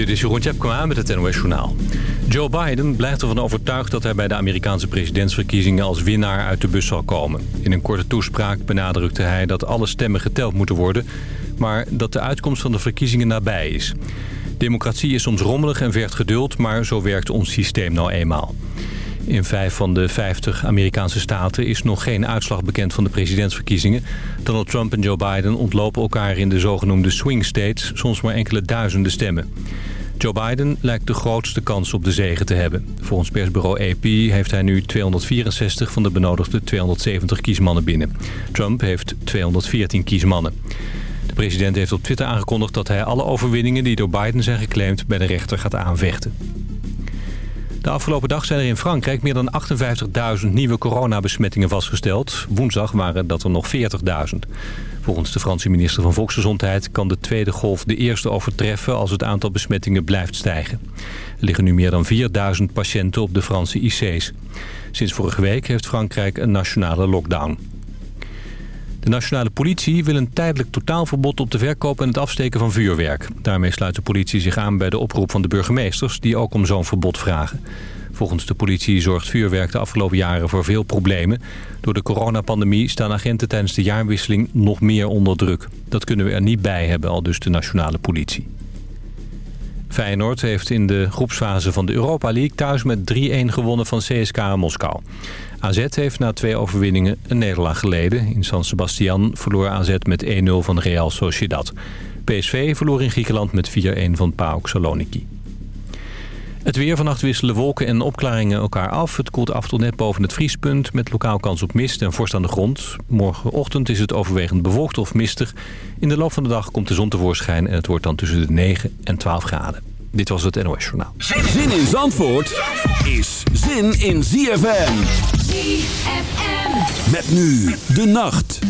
Dit is Jeroen Tjepkema met het NOS Journaal. Joe Biden blijft ervan overtuigd dat hij bij de Amerikaanse presidentsverkiezingen als winnaar uit de bus zal komen. In een korte toespraak benadrukte hij dat alle stemmen geteld moeten worden, maar dat de uitkomst van de verkiezingen nabij is. Democratie is soms rommelig en vergt geduld, maar zo werkt ons systeem nou eenmaal. In vijf van de 50 Amerikaanse staten is nog geen uitslag bekend van de presidentsverkiezingen. Donald Trump en Joe Biden ontlopen elkaar in de zogenoemde swing states, soms maar enkele duizenden stemmen. Joe Biden lijkt de grootste kans op de zegen te hebben. Volgens persbureau AP heeft hij nu 264 van de benodigde 270 kiesmannen binnen. Trump heeft 214 kiesmannen. De president heeft op Twitter aangekondigd dat hij alle overwinningen die door Biden zijn geclaimd bij de rechter gaat aanvechten. De afgelopen dag zijn er in Frankrijk meer dan 58.000 nieuwe coronabesmettingen vastgesteld. Woensdag waren dat er nog 40.000. Volgens de Franse minister van Volksgezondheid kan de tweede golf de eerste overtreffen als het aantal besmettingen blijft stijgen. Er liggen nu meer dan 4000 patiënten op de Franse IC's. Sinds vorige week heeft Frankrijk een nationale lockdown. De nationale politie wil een tijdelijk totaalverbod op de verkoop en het afsteken van vuurwerk. Daarmee sluit de politie zich aan bij de oproep van de burgemeesters... die ook om zo'n verbod vragen. Volgens de politie zorgt vuurwerk de afgelopen jaren voor veel problemen. Door de coronapandemie staan agenten tijdens de jaarwisseling nog meer onder druk. Dat kunnen we er niet bij hebben, al dus de nationale politie. Feyenoord heeft in de groepsfase van de Europa League thuis met 3-1 gewonnen van CSKA Moskou. AZ heeft na twee overwinningen een nederlaag geleden. In San Sebastian verloor AZ met 1-0 van Real Sociedad. PSV verloor in Griekenland met 4-1 van PAOK Saloniki. Het weer vannacht wisselen wolken en opklaringen elkaar af. Het koelt af tot net boven het vriespunt met lokaal kans op mist en vorst aan de grond. Morgenochtend is het overwegend bewolkt of mistig. In de loop van de dag komt de zon tevoorschijn en het wordt dan tussen de 9 en 12 graden. Dit was het NOS Journaal. Zin in Zandvoort is zin in ZFM. Met nu de nacht.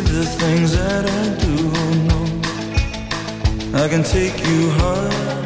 the things that I do? Oh, no. I can take you higher.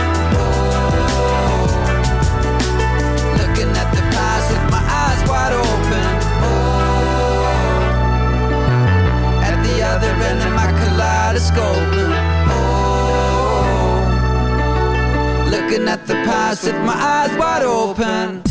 My kaleidoscope. Oh, looking at the past with my eyes wide open.